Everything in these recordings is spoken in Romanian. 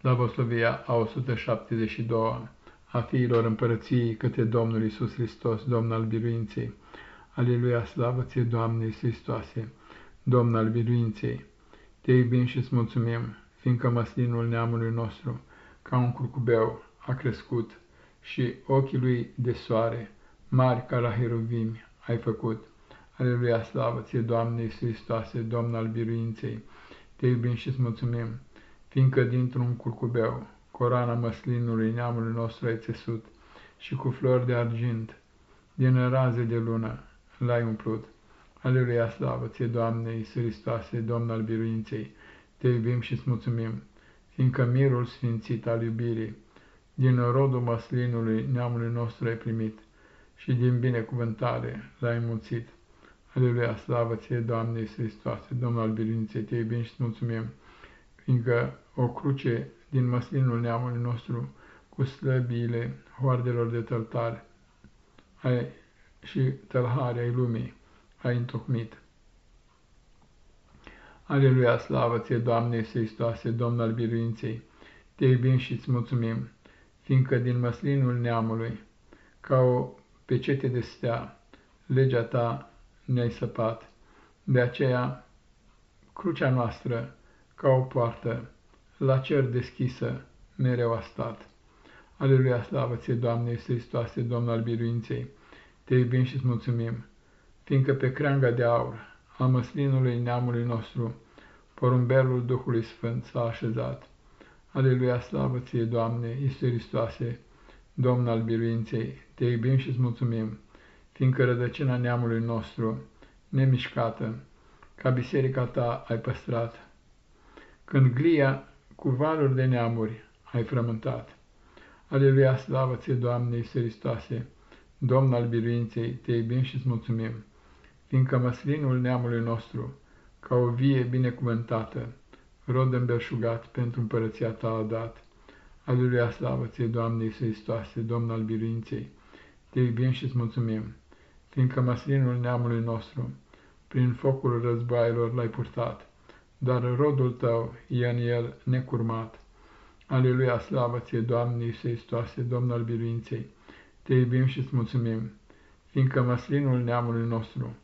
Slavoslovia a 172 a fiilor împărăției către Domnul Isus Hristos, Domn al biruinței. Aleluia, slavă ție, Doamne Iisus Hristoase, Domn al biruinței. Te iubim și îți mulțumim, fiindcă măslinul neamului nostru, ca un curcubeu, a crescut și ochii lui de soare, mari ca la heruvimi, ai făcut. Aleluia, slavă ție, Doamne Iisus Hristoase, Domn al biruinței. Te iubim și îți mulțumim, fiindcă dintr-un curcubeu, coroana măslinului neamului nostru ai țesut și cu flori de argint, din raze de lună, l-ai umplut. Aleluia, slavă ție, Doamne, Iisus Hristoase, Domn al biruinței, te iubim și îți mulțumim, fiindcă mirul sfințit al iubirii, din rodul măslinului neamului nostru ai primit și din binecuvântare l-ai mulțit. Aleluia, slavă ție, Doamne, Iisus Hristoase, Domn al biruinței, te iubim și îți mulțumim, fiindcă o cruce din măslinul neamului nostru cu slăbiile hoardelor de tăltare ai, și tălhare ai lumii ai întocmit. Aleluia, slavă ție, Doamne Iisus Hristoase, Domn al biruinței, te iubim și îți mulțumim, fiindcă din măslinul neamului, ca o pecete de stea, legea ta ne-ai săpat, de aceea crucea noastră, ca o poartă, la cer deschisă, mereu a stat. Aleluia, slavă ție, Doamne Iisus Hristoase, Domn al biruinței, te iubim și îți mulțumim, fiindcă pe creanga de aur a măslinului neamului nostru, porumbelul Duhului Sfânt s-a așezat. Aleluia, slavă ție, Doamne, Iisus Hristoase, Domn al biruinței, te iubim și îți mulțumim, fiindcă rădăcina neamului nostru, nemișcată, ca biserica ta ai păstrat. Când glia cu valuri de neamuri ai frământat. Aleluia, slavă ție, Doamne Iisus Hristoase, Domn al biruinței, te iubim și îți mulțumim, fiindcă măslinul neamului nostru, ca o vie binecuvântată, rod îmbelșugat pentru împărăția ta a dat. Aleluia, slavă ție, Doamne Iisus Hristoase, Domn al biruinței, te iubim și îți mulțumim, fiindcă măslinul neamului nostru, prin focul războaielor l-ai purtat dar rodul tău e în el necurmat. Aleluia, slavă ție, Doamne Iisus Hristoase, Domn al biruinței, te iubim și îți mulțumim, fiindcă măslinul neamului nostru,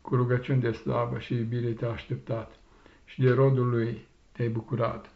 cu rugăciuni de slavă și iubire te-a așteptat și de rodul lui te-ai bucurat.